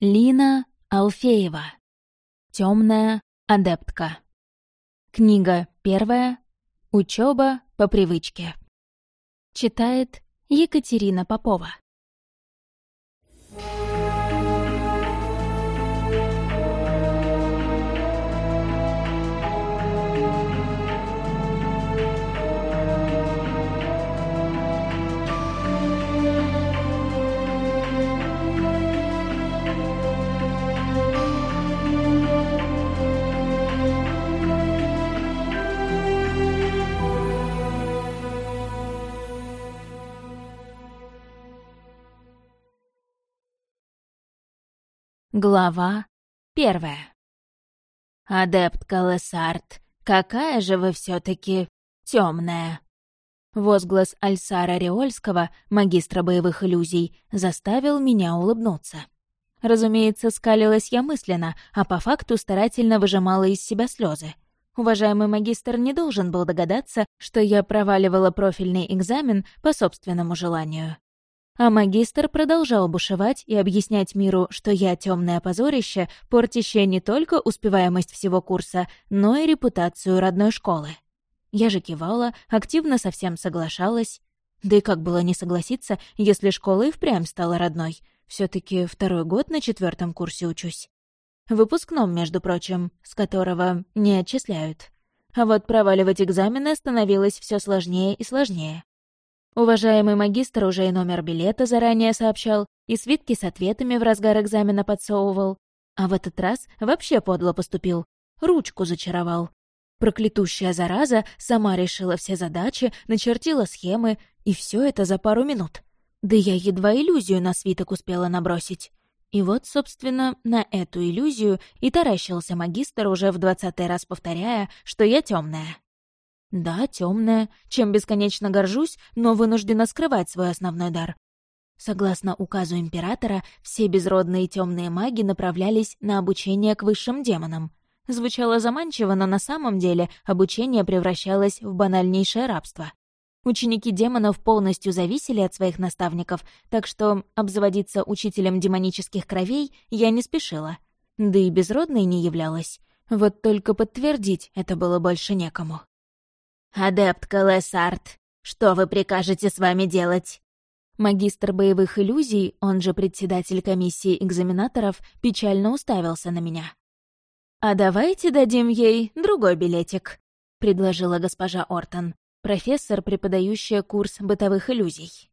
Лина Алфеева. Темная адептка. Книга первая. Учеба по привычке. Читает Екатерина Попова. Глава первая. «Адепт Калесарт, какая же вы все таки темная! Возглас Альсара Риольского, магистра боевых иллюзий, заставил меня улыбнуться. Разумеется, скалилась я мысленно, а по факту старательно выжимала из себя слезы. Уважаемый магистр не должен был догадаться, что я проваливала профильный экзамен по собственному желанию. А магистр продолжал бушевать и объяснять миру, что я темное позорище, портящее не только успеваемость всего курса, но и репутацию родной школы. Я же кивала, активно совсем соглашалась. Да и как было не согласиться, если школа и впрямь стала родной. все таки второй год на четвертом курсе учусь. Выпускном, между прочим, с которого не отчисляют. А вот проваливать экзамены становилось все сложнее и сложнее. Уважаемый магистр уже и номер билета заранее сообщал, и свитки с ответами в разгар экзамена подсовывал. А в этот раз вообще подло поступил. Ручку зачаровал. Проклятущая зараза сама решила все задачи, начертила схемы, и все это за пару минут. Да я едва иллюзию на свиток успела набросить. И вот, собственно, на эту иллюзию и таращился магистр, уже в двадцатый раз повторяя, что я темная. Да, темная, чем бесконечно горжусь, но вынуждена скрывать свой основной дар. Согласно указу императора, все безродные темные маги направлялись на обучение к высшим демонам. Звучало заманчиво, но на самом деле обучение превращалось в банальнейшее рабство. Ученики демонов полностью зависели от своих наставников, так что обзаводиться учителем демонических кровей я не спешила. Да и безродной не являлась. Вот только подтвердить это было больше некому. «Адепт Калесарт, что вы прикажете с вами делать?» Магистр боевых иллюзий, он же председатель комиссии экзаменаторов, печально уставился на меня. «А давайте дадим ей другой билетик», — предложила госпожа Ортон, профессор, преподающая курс бытовых иллюзий.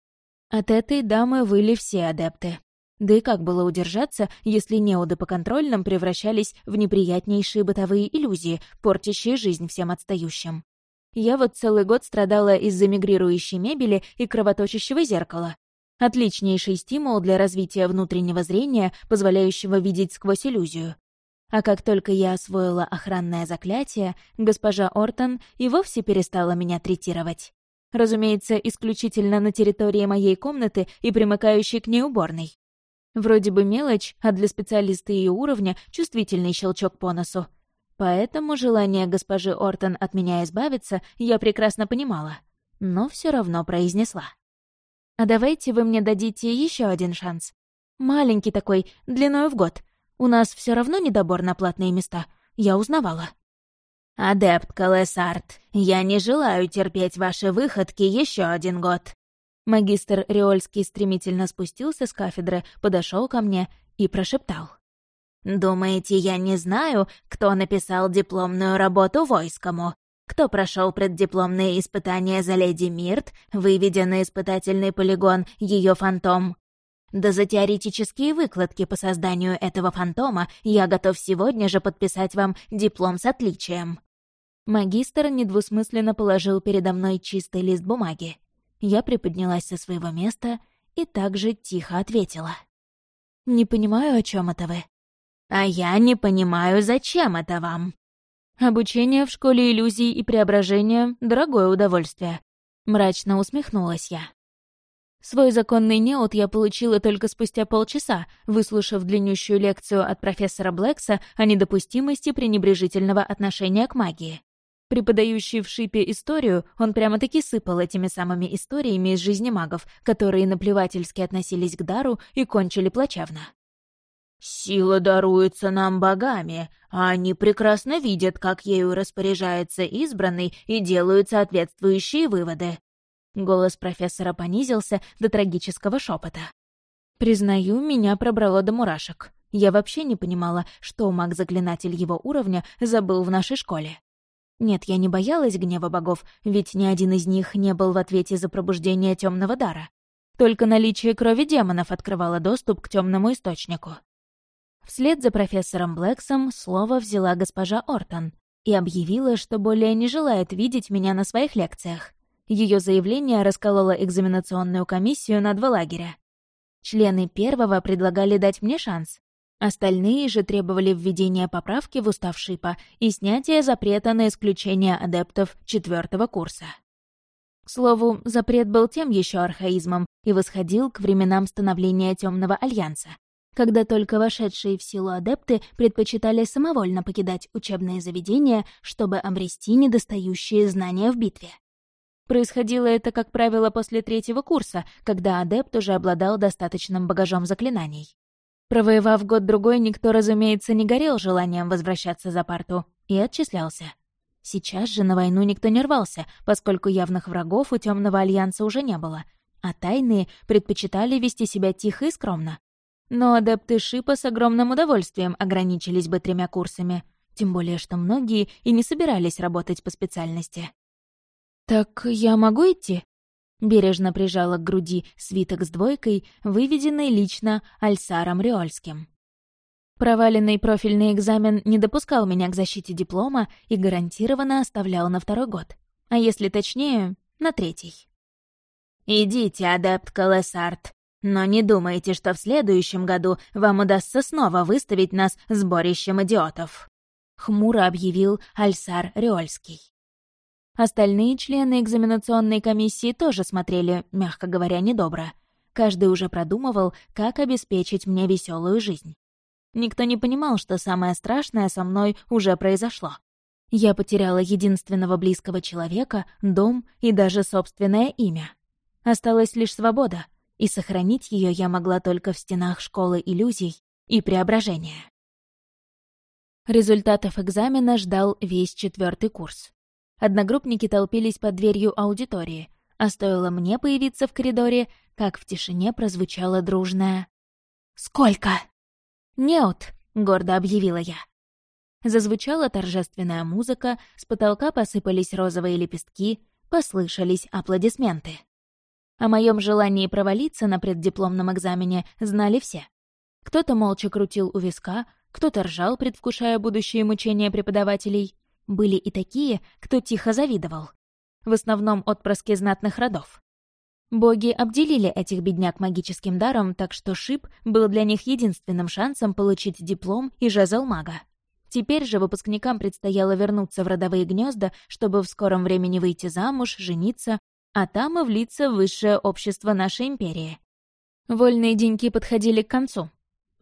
От этой дамы выли все адепты. Да и как было удержаться, если неуды по контрольным превращались в неприятнейшие бытовые иллюзии, портящие жизнь всем отстающим? Я вот целый год страдала из-за мигрирующей мебели и кровоточащего зеркала. Отличнейший стимул для развития внутреннего зрения, позволяющего видеть сквозь иллюзию. А как только я освоила охранное заклятие, госпожа Ортон и вовсе перестала меня третировать. Разумеется, исключительно на территории моей комнаты и примыкающей к ней уборной. Вроде бы мелочь, а для специалиста ее уровня чувствительный щелчок по носу. Поэтому желание госпожи Ортон от меня избавиться я прекрасно понимала, но все равно произнесла. «А давайте вы мне дадите еще один шанс. Маленький такой, длиною в год. У нас все равно недобор на платные места. Я узнавала». «Адепт Калесарт, я не желаю терпеть ваши выходки еще один год». Магистр Риольский стремительно спустился с кафедры, подошел ко мне и прошептал. Думаете, я не знаю, кто написал дипломную работу войскому? Кто прошел преддипломные испытания за леди Мирт, выведя на испытательный полигон ее фантом? Да за теоретические выкладки по созданию этого фантома я готов сегодня же подписать вам диплом с отличием. Магистр недвусмысленно положил передо мной чистый лист бумаги. Я приподнялась со своего места и также тихо ответила. «Не понимаю, о чем это вы?» А я не понимаю, зачем это вам. Обучение в школе иллюзий и преображения — дорогое удовольствие. Мрачно усмехнулась я. Свой законный неот я получила только спустя полчаса, выслушав длиннющую лекцию от профессора Блэкса о недопустимости пренебрежительного отношения к магии. Преподающий в шипе историю, он прямо-таки сыпал этими самыми историями из жизни магов, которые наплевательски относились к дару и кончили плачевно. Сила даруется нам богами, а они прекрасно видят, как ею распоряжается избранный и делают соответствующие выводы. Голос профессора понизился до трагического шепота. Признаю, меня пробрало до мурашек. Я вообще не понимала, что маг-заклинатель его уровня забыл в нашей школе. Нет, я не боялась гнева богов, ведь ни один из них не был в ответе за пробуждение темного дара. Только наличие крови демонов открывало доступ к темному источнику. Вслед за профессором Блэксом слово взяла госпожа Ортон и объявила, что более не желает видеть меня на своих лекциях. Ее заявление раскололо экзаменационную комиссию на два лагеря. Члены первого предлагали дать мне шанс. Остальные же требовали введения поправки в устав Шипа и снятия запрета на исключение адептов четвертого курса. К слову, запрет был тем еще архаизмом и восходил к временам становления Темного Альянса когда только вошедшие в силу адепты предпочитали самовольно покидать учебные заведения, чтобы обрести недостающие знания в битве. Происходило это, как правило, после третьего курса, когда адепт уже обладал достаточным багажом заклинаний. Провоевав год-другой, никто, разумеется, не горел желанием возвращаться за парту и отчислялся. Сейчас же на войну никто не рвался, поскольку явных врагов у Темного Альянса уже не было, а тайные предпочитали вести себя тихо и скромно, но адепты Шипа с огромным удовольствием ограничились бы тремя курсами, тем более что многие и не собирались работать по специальности. «Так я могу идти?» Бережно прижала к груди свиток с двойкой, выведенный лично Альсаром Риольским. Проваленный профильный экзамен не допускал меня к защите диплома и гарантированно оставлял на второй год. А если точнее, на третий. «Идите, адепт Колесарт», но не думайте, что в следующем году вам удастся снова выставить нас сборищем идиотов», — хмуро объявил Альсар Риольский. Остальные члены экзаменационной комиссии тоже смотрели, мягко говоря, недобро. Каждый уже продумывал, как обеспечить мне веселую жизнь. Никто не понимал, что самое страшное со мной уже произошло. Я потеряла единственного близкого человека, дом и даже собственное имя. Осталась лишь свобода, и сохранить ее я могла только в стенах школы иллюзий и преображения. Результатов экзамена ждал весь четвертый курс. Одногруппники толпились под дверью аудитории, а стоило мне появиться в коридоре, как в тишине прозвучало дружное «Сколько?» «Неут», — гордо объявила я. Зазвучала торжественная музыка, с потолка посыпались розовые лепестки, послышались аплодисменты. О моем желании провалиться на преддипломном экзамене знали все. Кто-то молча крутил у виска, кто-то ржал, предвкушая будущие мучения преподавателей. Были и такие, кто тихо завидовал. В основном отпрыски знатных родов. Боги обделили этих бедняк магическим даром, так что шип был для них единственным шансом получить диплом и жезл мага. Теперь же выпускникам предстояло вернуться в родовые гнезда, чтобы в скором времени выйти замуж, жениться а там и влиться в высшее общество нашей империи. Вольные деньки подходили к концу.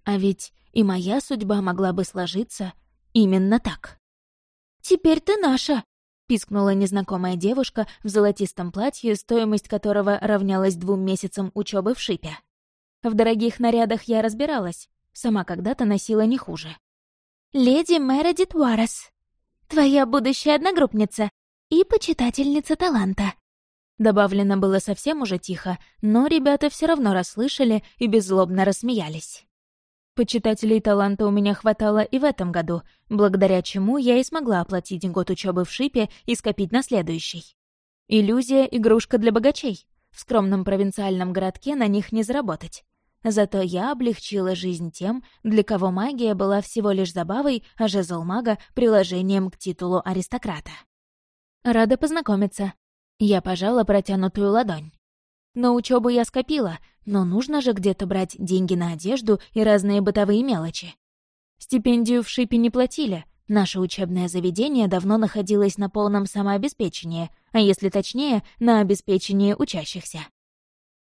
А ведь и моя судьба могла бы сложиться именно так. «Теперь ты наша!» — пискнула незнакомая девушка в золотистом платье, стоимость которого равнялась двум месяцам учебы в шипе. В дорогих нарядах я разбиралась, сама когда-то носила не хуже. «Леди Мередит Уаррес, твоя будущая одногруппница и почитательница таланта», Добавлено было совсем уже тихо, но ребята все равно расслышали и беззлобно рассмеялись. Почитателей таланта у меня хватало и в этом году, благодаря чему я и смогла оплатить год учебы в Шипе и скопить на следующий. Иллюзия — игрушка для богачей. В скромном провинциальном городке на них не заработать. Зато я облегчила жизнь тем, для кого магия была всего лишь забавой, а жезл мага — приложением к титулу аристократа. «Рада познакомиться», я пожала протянутую ладонь. На учебу я скопила, но нужно же где-то брать деньги на одежду и разные бытовые мелочи. Стипендию в Шипе не платили. Наше учебное заведение давно находилось на полном самообеспечении, а если точнее, на обеспечении учащихся.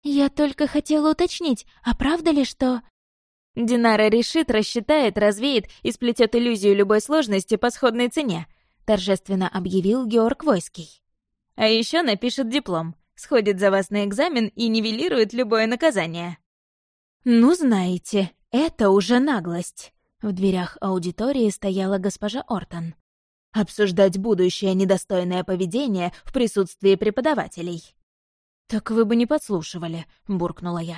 «Я только хотела уточнить, а правда ли, что...» «Динара решит, рассчитает, развеет и сплетет иллюзию любой сложности по сходной цене», торжественно объявил Георг Войский. А еще напишет диплом, сходит за вас на экзамен и нивелирует любое наказание». «Ну, знаете», Это уже наглость. В дверях аудитории стояла госпожа Ортон. Обсуждать будущее недостойное поведение в присутствии преподавателей. «Так вы бы не подслушивали», — буркнула я.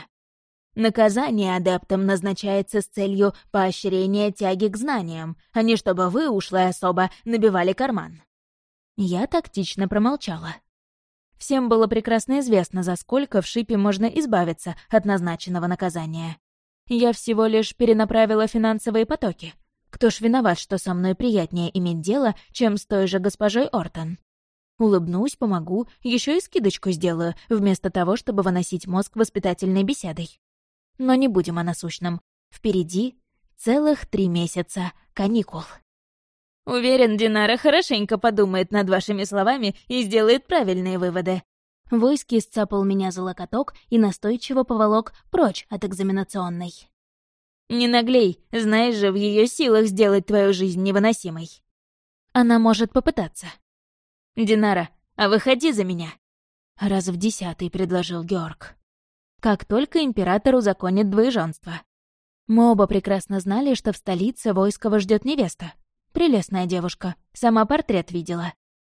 Наказание адептам назначается с целью поощрения тяги к знаниям, а не чтобы вы, ушлая особо, набивали карман. Я тактично промолчала. Всем было прекрасно известно, за сколько в шипе можно избавиться от назначенного наказания. Я всего лишь перенаправила финансовые потоки. Кто ж виноват, что со мной приятнее иметь дело, чем с той же госпожой Ортон? Улыбнусь, помогу, еще и скидочку сделаю, вместо того, чтобы выносить мозг воспитательной беседой. Но не будем о насущном. Впереди целых три месяца каникул. Уверен, Динара хорошенько подумает над вашими словами и сделает правильные выводы. Войски сцапал меня за локоток и настойчиво поволок прочь от экзаменационной. «Не наглей, знаешь же, в ее силах сделать твою жизнь невыносимой». Она может попытаться. «Динара, а выходи за меня!» Раз в десятый предложил Георг как только император узаконит двоеженство. Мы оба прекрасно знали, что в столице Войского ждет невеста. Прелестная девушка, сама портрет видела.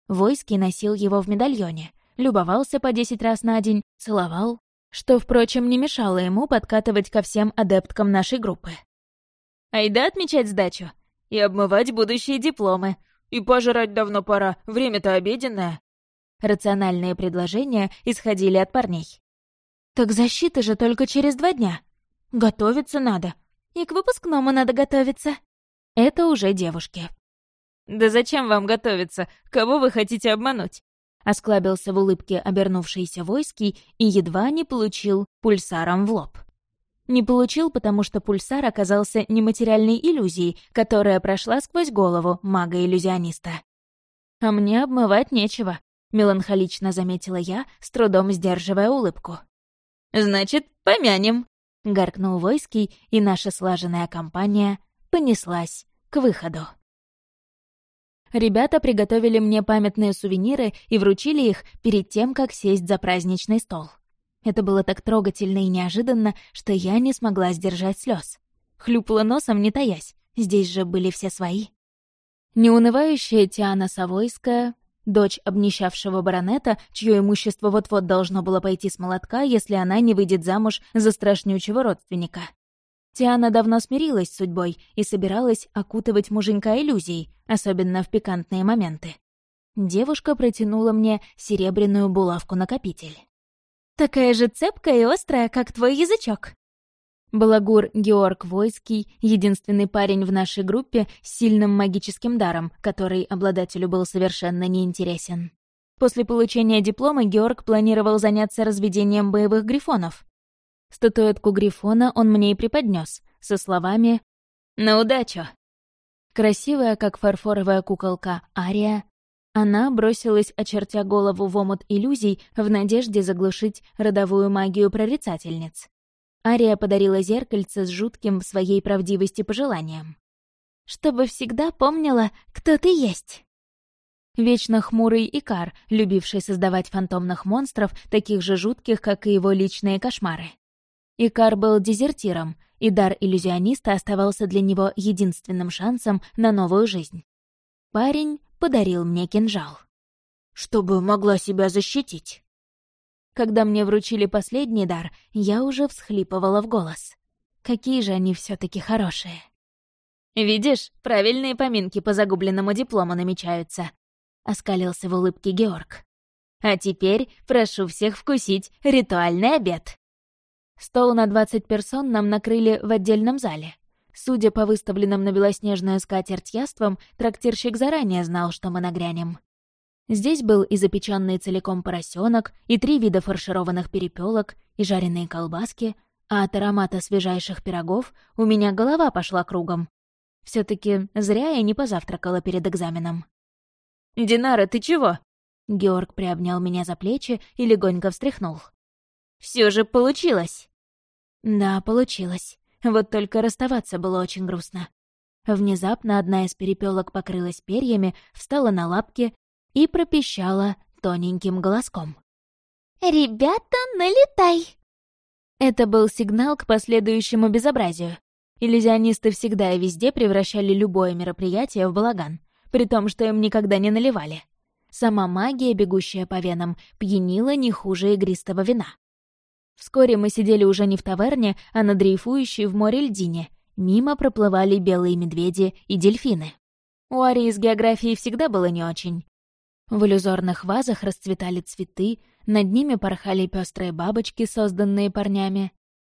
Войский носил его в медальоне, любовался по десять раз на день, целовал, что, впрочем, не мешало ему подкатывать ко всем адепткам нашей группы. «Айда отмечать сдачу и обмывать будущие дипломы. И пожрать давно пора, время-то обеденное». Рациональные предложения исходили от парней. «Так защита же только через два дня. Готовиться надо. И к выпускному надо готовиться». Это уже девушки. «Да зачем вам готовиться? Кого вы хотите обмануть?» Осклабился в улыбке обернувшийся войский и едва не получил пульсаром в лоб. Не получил, потому что пульсар оказался нематериальной иллюзией, которая прошла сквозь голову мага-иллюзиониста. «А мне обмывать нечего», — меланхолично заметила я, с трудом сдерживая улыбку. Значит, помянем!» — гаркнул Войский, и наша слаженная компания понеслась к выходу. Ребята приготовили мне памятные сувениры и вручили их перед тем, как сесть за праздничный стол. Это было так трогательно и неожиданно, что я не смогла сдержать слез. Хлюпала носом, не таясь, здесь же были все свои. Неунывающая Тиана Савойская дочь обнищавшего баронета, чье имущество вот-вот должно было пойти с молотка, если она не выйдет замуж за страшнючего родственника. Тиана давно смирилась с судьбой и собиралась окутывать муженька иллюзией, особенно в пикантные моменты. Девушка протянула мне серебряную булавку-накопитель. «Такая же цепкая и острая, как твой язычок», Балагур Георг Войский — единственный парень в нашей группе с сильным магическим даром, который обладателю был совершенно неинтересен. После получения диплома Георг планировал заняться разведением боевых грифонов. Статуэтку грифона он мне и преподнес, со словами «На удачу!». Красивая, как фарфоровая куколка Ария, она бросилась, очертя голову в омут иллюзий, в надежде заглушить родовую магию прорицательниц. Ария подарила зеркальце с жутким в своей правдивости пожеланием. «Чтобы всегда помнила, кто ты есть». Вечно хмурый Икар, любивший создавать фантомных монстров, таких же жутких, как и его личные кошмары. Икар был дезертиром, и дар иллюзиониста оставался для него единственным шансом на новую жизнь. Парень подарил мне кинжал. «Чтобы могла себя защитить». Когда мне вручили последний дар, я уже всхлипывала в голос. Какие же они все таки хорошие. «Видишь, правильные поминки по загубленному диплому намечаются», — оскалился в улыбке Георг. «А теперь прошу всех вкусить ритуальный обед». Стол на двадцать персон нам накрыли в отдельном зале. Судя по выставленным на белоснежную скатерть яствам, трактирщик заранее знал, что мы нагрянем. Здесь был и запеченный целиком поросенок, и три вида фаршированных перепелок, и жареные колбаски, а от аромата свежайших пирогов у меня голова пошла кругом. все таки зря я не позавтракала перед экзаменом. «Динара, ты чего?» Георг приобнял меня за плечи и легонько встряхнул. Все же получилось!» «Да, получилось. Вот только расставаться было очень грустно. Внезапно одна из перепелок покрылась перьями, встала на лапки и пропищала тоненьким голоском. «Ребята, налетай!» Это был сигнал к последующему безобразию. Иллюзионисты всегда и везде превращали любое мероприятие в балаган, при том, что им никогда не наливали. Сама магия, бегущая по венам, пьянила не хуже игристого вина. Вскоре мы сидели уже не в таверне, а на дрейфующей в море льдине. Мимо проплывали белые медведи и дельфины. У Арии с географией всегда было не очень. В иллюзорных вазах расцветали цветы, над ними порхали пестрые бабочки, созданные парнями.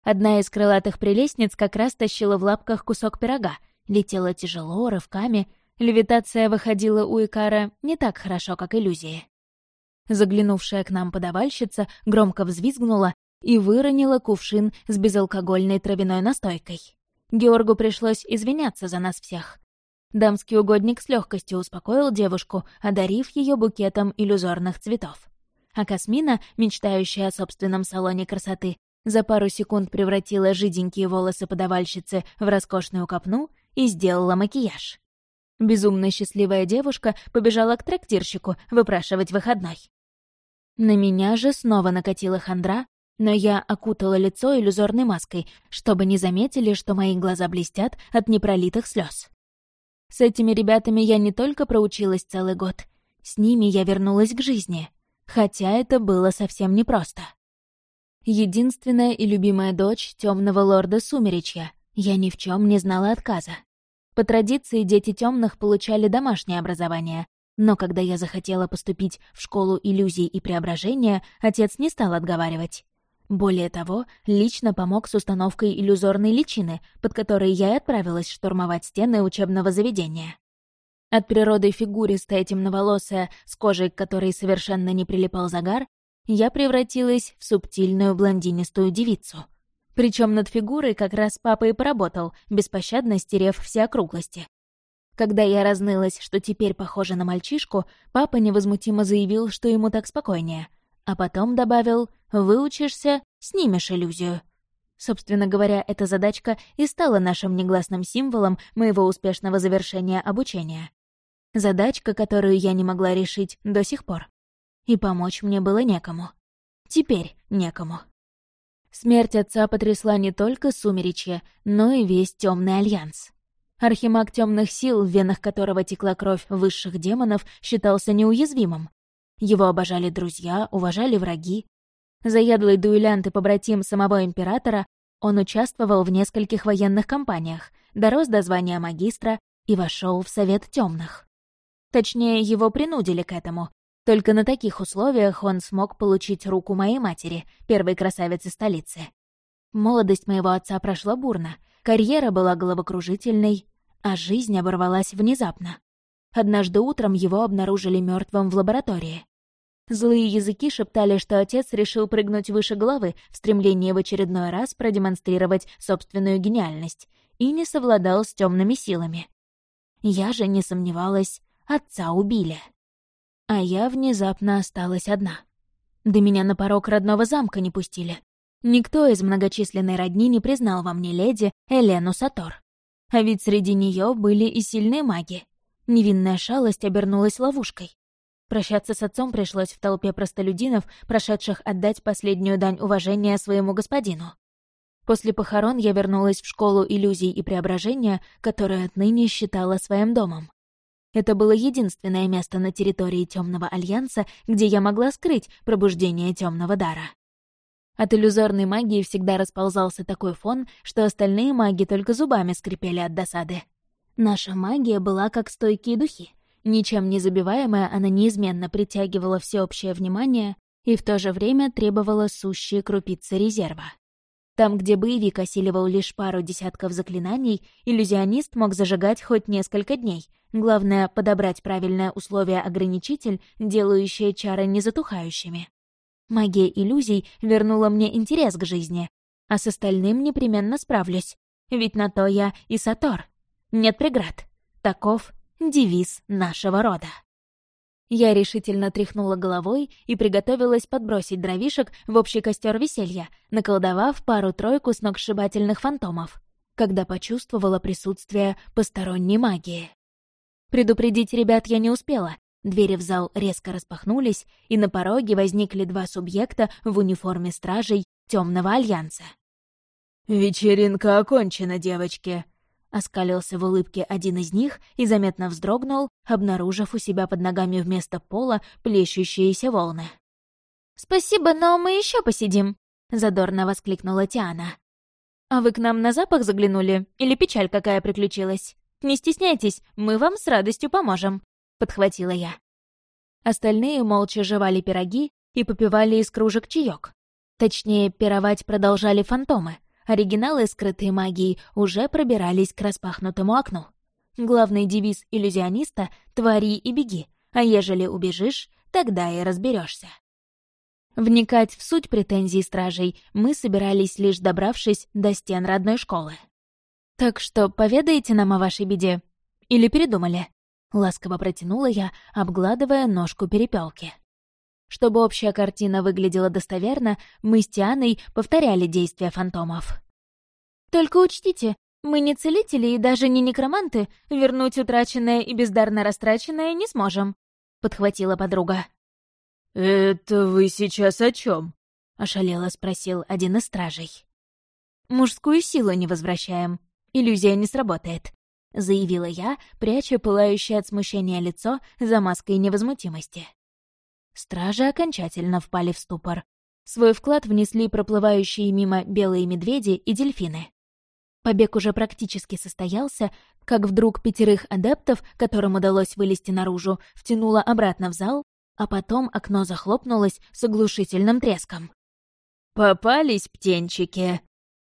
Одна из крылатых прелестниц как раз тащила в лапках кусок пирога, летела тяжело, рывками. Левитация выходила у Икара не так хорошо, как иллюзии. Заглянувшая к нам подавальщица громко взвизгнула и выронила кувшин с безалкогольной травяной настойкой. Георгу пришлось извиняться за нас всех. Дамский угодник с легкостью успокоил девушку, одарив ее букетом иллюзорных цветов. А Касмина, мечтающая о собственном салоне красоты, за пару секунд превратила жиденькие волосы подавальщицы в роскошную копну и сделала макияж. Безумно счастливая девушка побежала к трактирщику выпрашивать выходной. На меня же снова накатила хандра, но я окутала лицо иллюзорной маской, чтобы не заметили, что мои глаза блестят от непролитых слез. С этими ребятами я не только проучилась целый год, с ними я вернулась к жизни, хотя это было совсем непросто единственная и любимая дочь темного лорда Сумеречья. Я ни в чем не знала отказа. По традиции дети темных получали домашнее образование, но когда я захотела поступить в школу иллюзий и преображения, отец не стал отговаривать. Более того, лично помог с установкой иллюзорной личины, под которой я и отправилась штурмовать стены учебного заведения. От природы фигуристая темноволосая, с кожей к которой совершенно не прилипал загар, я превратилась в субтильную блондинистую девицу. Причем над фигурой как раз папа и поработал, беспощадно стерев все округлости. Когда я разнылась, что теперь похожа на мальчишку, папа невозмутимо заявил, что ему так спокойнее. А потом добавил «выучишься, снимешь иллюзию». Собственно говоря, эта задачка и стала нашим негласным символом моего успешного завершения обучения. Задачка, которую я не могла решить до сих пор и помочь мне было некому. Теперь некому. Смерть отца потрясла не только Сумеречье, но и весь Темный Альянс. Архимаг темных сил, в венах которого текла кровь высших демонов, считался неуязвимым. Его обожали друзья, уважали враги. Заядлый дуэлянт и побратим самого императора, он участвовал в нескольких военных кампаниях, дорос до звания магистра и вошел в Совет Темных. Точнее, его принудили к этому, только на таких условиях он смог получить руку моей матери, первой красавицы столицы. Молодость моего отца прошла бурно, карьера была головокружительной, а жизнь оборвалась внезапно. Однажды утром его обнаружили мертвым в лаборатории. Злые языки шептали, что отец решил прыгнуть выше головы в стремлении в очередной раз продемонстрировать собственную гениальность и не совладал с темными силами. Я же не сомневалась, отца убили а я внезапно осталась одна. До меня на порог родного замка не пустили. Никто из многочисленной родни не признал во мне леди Элену Сатор. А ведь среди нее были и сильные маги. Невинная шалость обернулась ловушкой. Прощаться с отцом пришлось в толпе простолюдинов, прошедших отдать последнюю дань уважения своему господину. После похорон я вернулась в школу иллюзий и преображения, которую отныне считала своим домом. Это было единственное место на территории Темного Альянса, где я могла скрыть пробуждение темного дара. От иллюзорной магии всегда расползался такой фон, что остальные маги только зубами скрипели от досады. Наша магия была как стойкие духи. Ничем не забиваемая, она неизменно притягивала всеобщее внимание и в то же время требовала сущие крупицы резерва. Там, где боевик осиливал лишь пару десятков заклинаний, иллюзионист мог зажигать хоть несколько дней. Главное — подобрать правильное условие-ограничитель, делающее чары незатухающими. Магия иллюзий вернула мне интерес к жизни, а с остальным непременно справлюсь. Ведь на то я и Сатор. Нет преград. Таков девиз нашего рода. Я решительно тряхнула головой и приготовилась подбросить дровишек в общий костер веселья, наколдовав пару-тройку сногсшибательных фантомов, когда почувствовала присутствие посторонней магии. Предупредить ребят я не успела. Двери в зал резко распахнулись, и на пороге возникли два субъекта в униформе стражей Темного Альянса. «Вечеринка окончена, девочки!» Оскалился в улыбке один из них и заметно вздрогнул, обнаружив у себя под ногами вместо пола плещущиеся волны. «Спасибо, но мы еще посидим!» — задорно воскликнула Тиана. «А вы к нам на запах заглянули? Или печаль какая приключилась? Не стесняйтесь, мы вам с радостью поможем», — подхватила я. Остальные молча жевали пироги и попивали из кружек чаек. Точнее, пировать продолжали фантомы. Оригиналы, скрытые магией, уже пробирались к распахнутому окну. Главный девиз иллюзиониста — «твори и беги», а ежели убежишь, тогда и разберешься. Вникать в суть претензий стражей мы собирались, лишь добравшись до стен родной школы. «Так что поведаете нам о вашей беде? Или передумали?» — ласково протянула я, обгладывая ножку перепелки. Чтобы общая картина выглядела достоверно, мы с Тианой повторяли действия фантомов. «Только учтите, мы не целители и даже не некроманты, вернуть утраченное и бездарно растраченное не сможем», — подхватила подруга. «Это вы сейчас о чем? ошалело спросил один из стражей. «Мужскую силу не возвращаем. Иллюзия не сработает», — заявила я, пряча пылающее от смущения лицо за маской невозмутимости. Стражи окончательно впали в ступор. Свой вклад внесли проплывающие мимо белые медведи и дельфины. Побег уже практически состоялся, как вдруг пятерых адептов, которым удалось вылезти наружу, втянуло обратно в зал а потом окно захлопнулось с оглушительным треском. «Попались птенчики!»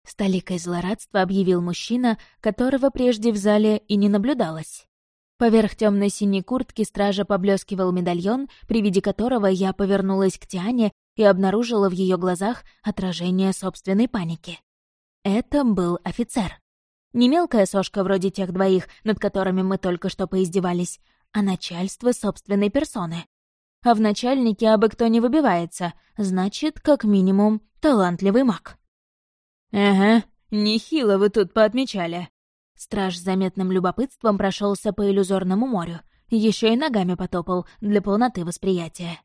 С толикой злорадства объявил мужчина, которого прежде в зале и не наблюдалось. Поверх темно синей куртки стража поблескивал медальон, при виде которого я повернулась к Тиане и обнаружила в ее глазах отражение собственной паники. Это был офицер. Не мелкая сошка вроде тех двоих, над которыми мы только что поиздевались, а начальство собственной персоны а в начальнике абы кто не выбивается, значит, как минимум, талантливый маг. «Ага, нехило вы тут поотмечали». Страж с заметным любопытством прошелся по иллюзорному морю, еще и ногами потопал для полноты восприятия.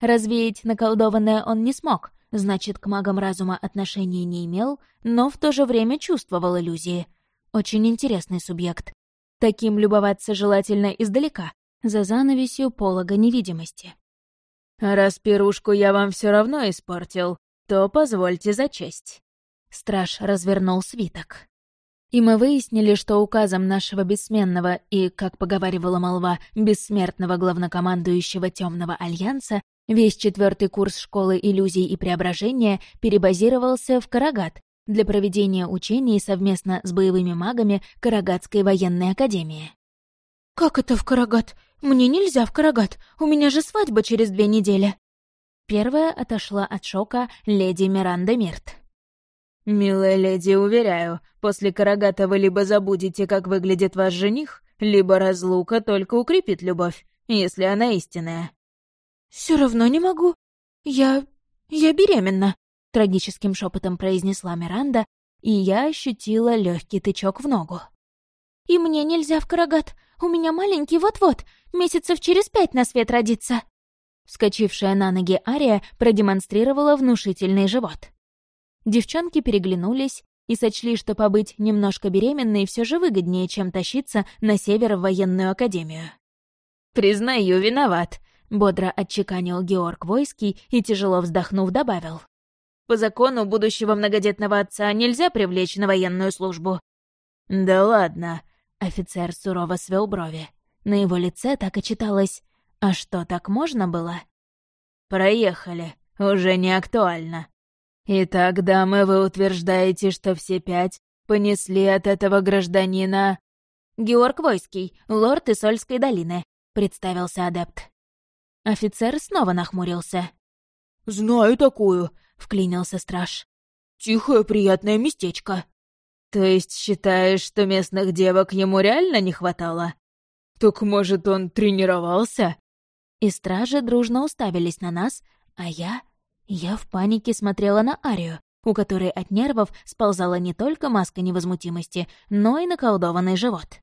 Развеять наколдованное он не смог, значит, к магам разума отношения не имел, но в то же время чувствовал иллюзии. Очень интересный субъект. Таким любоваться желательно издалека, за занавесью полога невидимости. «Раз пирушку я вам все равно испортил, то позвольте зачесть». Страж развернул свиток. И мы выяснили, что указом нашего бессменного и, как поговаривала молва, бессмертного главнокомандующего Темного Альянса весь четвертый курс школы иллюзий и преображения перебазировался в Карагат для проведения учений совместно с боевыми магами Карагатской военной академии. «Как это в Карагат? Мне нельзя в Карагат, у меня же свадьба через две недели». Первая отошла от шока леди Миранда Мирт. «Милая леди, уверяю, после Карагата вы либо забудете, как выглядит ваш жених, либо разлука только укрепит любовь, если она истинная». Все равно не могу. Я... я беременна», — трагическим шепотом произнесла Миранда, и я ощутила легкий тычок в ногу. «И мне нельзя в Карагат. У меня маленький вот-вот, месяцев через пять на свет родится». Вскочившая на ноги Ария продемонстрировала внушительный живот. Девчонки переглянулись и сочли, что побыть немножко беременной все же выгоднее, чем тащиться на север в военную академию. «Признаю, виноват», — бодро отчеканил Георг Войский и, тяжело вздохнув, добавил. «По закону будущего многодетного отца нельзя привлечь на военную службу». «Да ладно», Офицер сурово свел брови. На его лице так и читалось «А что, так можно было?» «Проехали. Уже не актуально. Итак, дамы, вы утверждаете, что все пять понесли от этого гражданина...» «Георг Войский, лорд Исольской долины», — представился адепт. Офицер снова нахмурился. «Знаю такую», — вклинился страж. «Тихое приятное местечко». «То есть считаешь, что местных девок ему реально не хватало? Так, может, он тренировался?» И стражи дружно уставились на нас, а я... Я в панике смотрела на Арию, у которой от нервов сползала не только маска невозмутимости, но и наколдованный живот.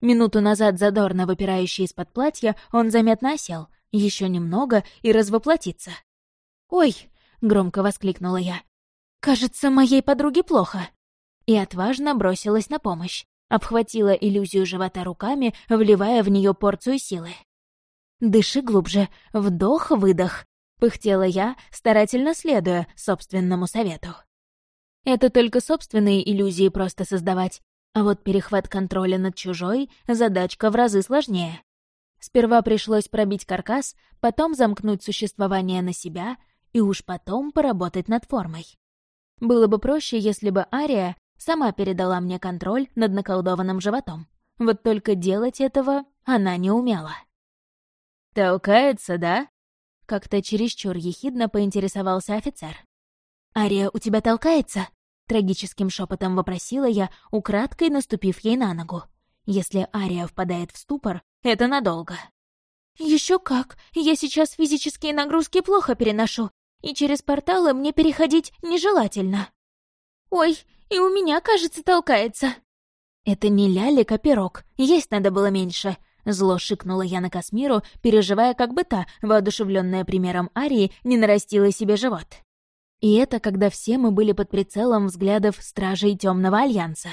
Минуту назад задорно выпирающий из-под платья, он заметно осел, еще немного и развоплотится. «Ой!» — громко воскликнула я. «Кажется, моей подруге плохо». и отважно бросилась на помощь, обхватила иллюзию живота руками, вливая в нее порцию силы. «Дыши глубже, вдох-выдох», — пыхтела я, старательно следуя собственному совету. Это только собственные иллюзии просто создавать, а вот перехват контроля над чужой — задачка в разы сложнее. Сперва пришлось пробить каркас, потом замкнуть существование на себя и уж потом поработать над формой. Было бы проще, если бы Ария сама передала мне контроль над наколдованным животом. Вот только делать этого она не умела. «Толкается, да?» Как-то чересчур ехидно поинтересовался офицер. «Ария у тебя толкается?» Трагическим шепотом вопросила я, украдкой наступив ей на ногу. Если Ария впадает в ступор, это надолго. Еще как! Я сейчас физические нагрузки плохо переношу, и через порталы мне переходить нежелательно. Ой, и у меня, кажется, толкается. Это не лялик, а пирог. Есть надо было меньше. Зло шикнула я на Космиру, переживая, как бы та, воодушевленная примером Арии, не нарастила себе живот. И это когда все мы были под прицелом взглядов стражей Темного Альянса.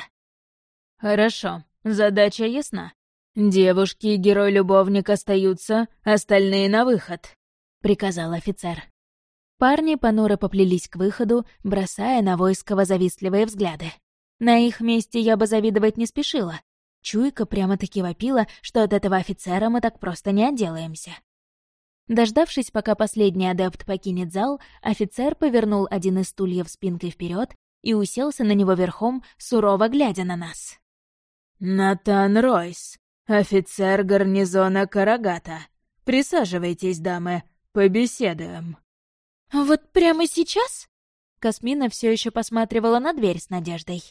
«Хорошо, задача ясна. Девушки и герой-любовник остаются, остальные на выход», — приказал офицер. Парни понуро поплелись к выходу, бросая на войсково завистливые взгляды. На их месте я бы завидовать не спешила. Чуйка прямо-таки вопила, что от этого офицера мы так просто не отделаемся. Дождавшись, пока последний адепт покинет зал, офицер повернул один из стульев спинкой вперед и уселся на него верхом, сурово глядя на нас. «Натан Ройс, офицер гарнизона Карагата. Присаживайтесь, дамы, побеседуем». «Вот прямо сейчас?» Касмина все еще посматривала на дверь с надеждой.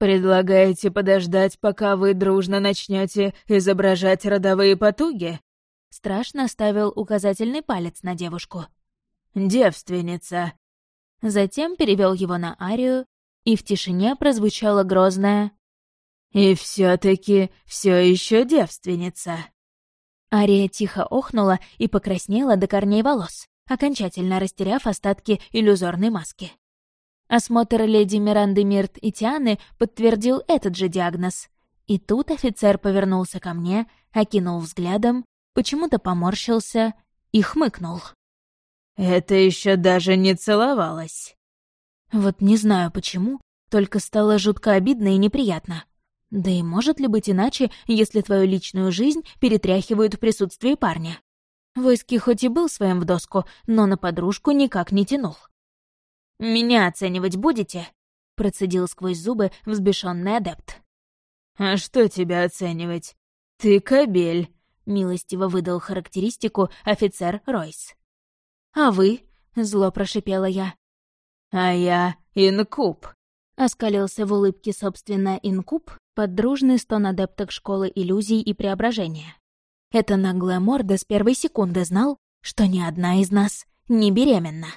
«Предлагаете подождать, пока вы дружно начнете изображать родовые потуги?» Страшно ставил указательный палец на девушку. «Девственница!» Затем перевел его на Арию, и в тишине прозвучало грозное «И все-таки все еще девственница!» Ария тихо охнула и покраснела до корней волос, окончательно растеряв остатки иллюзорной маски. Осмотр леди Миранды Мирт и Тианы подтвердил этот же диагноз. И тут офицер повернулся ко мне, окинул взглядом почему-то поморщился и хмыкнул. «Это еще даже не целовалась». Вот не знаю почему, только стало жутко обидно и неприятно. Да и может ли быть иначе, если твою личную жизнь перетряхивают в присутствии парня? Войски хоть и был своим в доску, но на подружку никак не тянул. «Меня оценивать будете?» — процедил сквозь зубы взбешенный адепт. «А что тебя оценивать? Ты кобель, милостиво выдал характеристику офицер Ройс. «А вы?» — зло прошипела я. «А я инкуб», — оскалился в улыбке собственно инкуб под дружный стон адепток школы иллюзий и преображения. Эта наглая морда с первой секунды знал, что ни одна из нас не беременна.